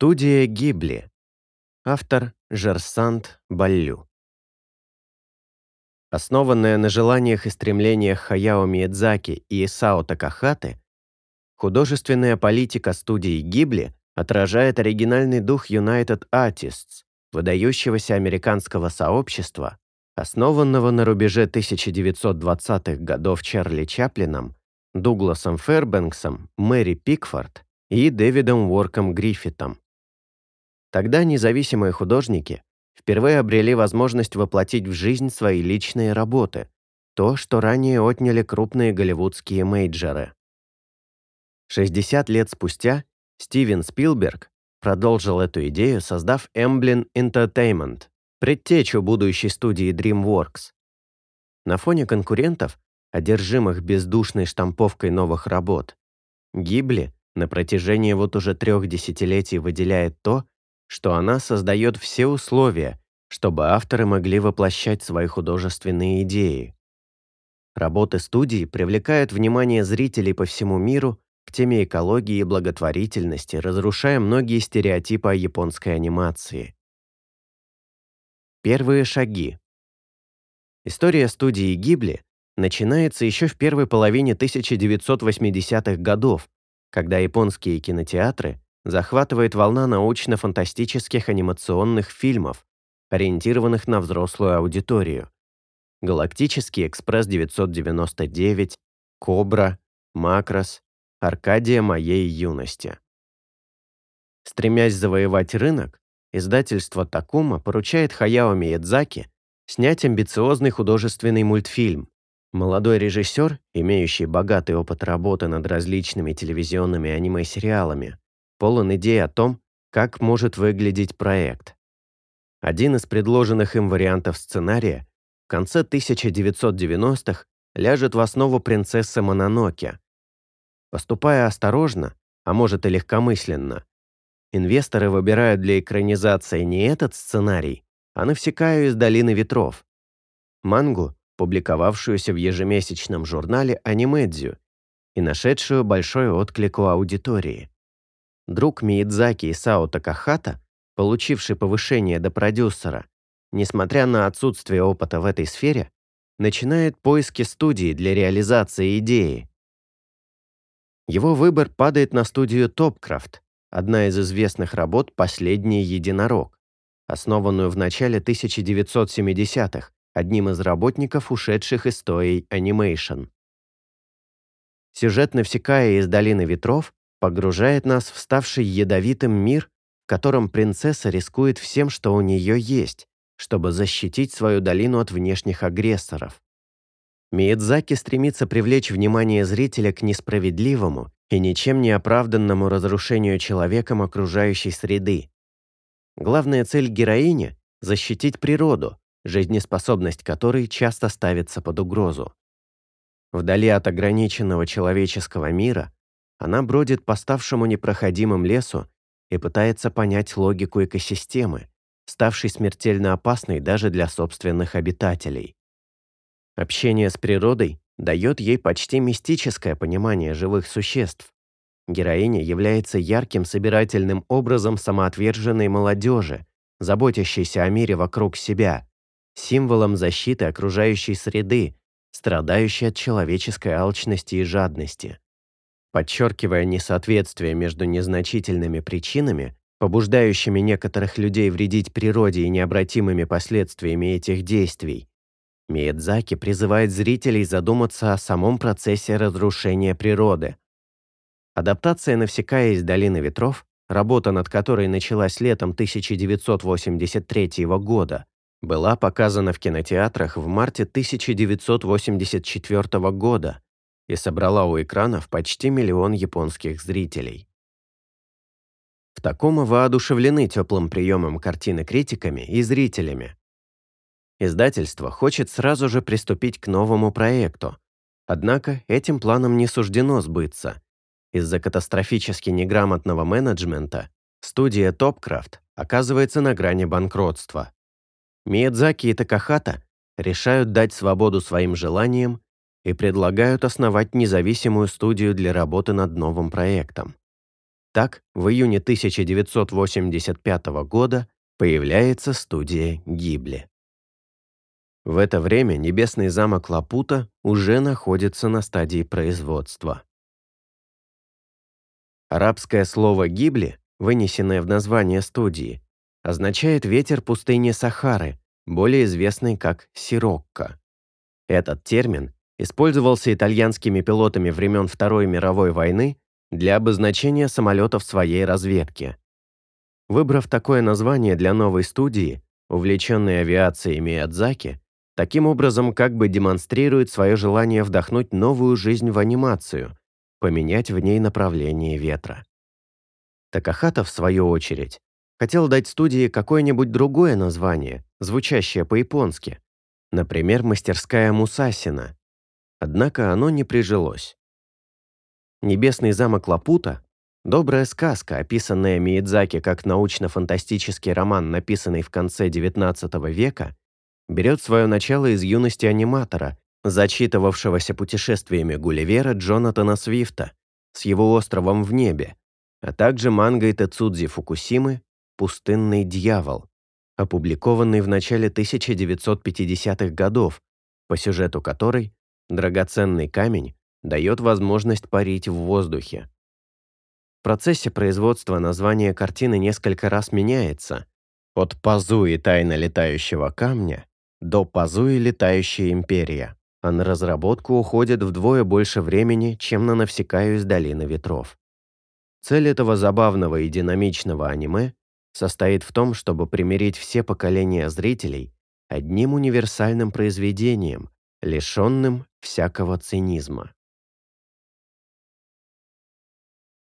Студия Гибли. Автор Жерсант Баллю. Основанная на желаниях и стремлениях Хаяо Миядзаки и Исао Такахаты, художественная политика студии Гибли отражает оригинальный дух United Artists, выдающегося американского сообщества, основанного на рубеже 1920-х годов Чарли Чаплином, Дугласом Фербенксом, Мэри Пикфорд и Дэвидом Уорком Гриффитом. Тогда независимые художники впервые обрели возможность воплотить в жизнь свои личные работы, то, что ранее отняли крупные голливудские мейджеры. 60 лет спустя Стивен Спилберг продолжил эту идею, создав Emblem Entertainment, предтечу будущей студии DreamWorks. На фоне конкурентов, одержимых бездушной штамповкой новых работ, Гибли на протяжении вот уже трех десятилетий выделяет то, что она создает все условия, чтобы авторы могли воплощать свои художественные идеи. Работы студии привлекают внимание зрителей по всему миру к теме экологии и благотворительности, разрушая многие стереотипы о японской анимации. Первые шаги. История студии Гибли начинается еще в первой половине 1980-х годов, когда японские кинотеатры захватывает волна научно-фантастических анимационных фильмов, ориентированных на взрослую аудиторию. «Галактический экспресс-999», «Кобра», «Макрос», «Аркадия моей юности». Стремясь завоевать рынок, издательство Такума поручает Хаяо Миядзаки снять амбициозный художественный мультфильм, Молодой режиссер, имеющий богатый опыт работы над различными телевизионными аниме-сериалами, полон идей о том, как может выглядеть проект. Один из предложенных им вариантов сценария в конце 1990-х ляжет в основу принцессы Мононоке. Поступая осторожно, а может и легкомысленно, инвесторы выбирают для экранизации не этот сценарий, а «Навсекаю из долины ветров». Мангу публиковавшуюся в ежемесячном журнале «Анимэдзю» и нашедшую большой отклик у аудитории. Друг Миядзаки Исао Такахата, получивший повышение до продюсера, несмотря на отсутствие опыта в этой сфере, начинает поиски студии для реализации идеи. Его выбор падает на студию Топкрафт, одна из известных работ «Последний единорог», основанную в начале 1970-х одним из работников, ушедших из Toei Animation. Сюжет «Навсекая из долины ветров» погружает нас в ставший ядовитым мир, в котором принцесса рискует всем, что у нее есть, чтобы защитить свою долину от внешних агрессоров. Миядзаки стремится привлечь внимание зрителя к несправедливому и ничем не оправданному разрушению человеком окружающей среды. Главная цель героини – защитить природу, жизнеспособность которой часто ставится под угрозу. Вдали от ограниченного человеческого мира она бродит по ставшему непроходимым лесу и пытается понять логику экосистемы, ставшей смертельно опасной даже для собственных обитателей. Общение с природой дает ей почти мистическое понимание живых существ. Героиня является ярким собирательным образом самоотверженной молодежи, заботящейся о мире вокруг себя, символом защиты окружающей среды, страдающей от человеческой алчности и жадности. Подчеркивая несоответствие между незначительными причинами, побуждающими некоторых людей вредить природе и необратимыми последствиями этих действий, Миядзаки призывает зрителей задуматься о самом процессе разрушения природы. Адаптация «Навсекая из долины ветров», работа над которой началась летом 1983 года, была показана в кинотеатрах в марте 1984 года и собрала у экранов почти миллион японских зрителей. В таком воодушевлены теплым приемом картины критиками и зрителями. Издательство хочет сразу же приступить к новому проекту, однако этим планам не суждено сбыться. Из-за катастрофически неграмотного менеджмента студия Топкрафт оказывается на грани банкротства. Миядзаки и Такахата решают дать свободу своим желаниям и предлагают основать независимую студию для работы над новым проектом. Так, в июне 1985 года появляется студия Гибли. В это время небесный замок Лапута уже находится на стадии производства. Арабское слово «гибли», вынесенное в название студии, означает ветер пустыни Сахары, более известный как сирокко. Этот термин использовался итальянскими пилотами времен Второй мировой войны для обозначения самолетов своей разведки. Выбрав такое название для новой студии, увлеченный авиацией Миядзаки, таким образом как бы демонстрирует свое желание вдохнуть новую жизнь в анимацию, поменять в ней направление ветра. Такахата, в свою очередь, хотел дать студии какое-нибудь другое название, звучащее по-японски, например, «Мастерская Мусасина». Однако оно не прижилось. «Небесный замок Лапута» — добрая сказка, описанная Миядзаки как научно-фантастический роман, написанный в конце XIX века, берет свое начало из юности аниматора, зачитывавшегося путешествиями Гулливера Джонатана Свифта с его островом в небе, а также мангой Тецудзи Фукусимы «Пустынный дьявол», опубликованный в начале 1950-х годов, по сюжету которой драгоценный камень дает возможность парить в воздухе. В процессе производства название картины несколько раз меняется. От «Пазуи тайна летающего камня» до «Пазуи летающая империя», а на разработку уходит вдвое больше времени, чем на «Навсекаю из долины ветров». Цель этого забавного и динамичного аниме состоит в том, чтобы примирить все поколения зрителей одним универсальным произведением, лишенным всякого цинизма.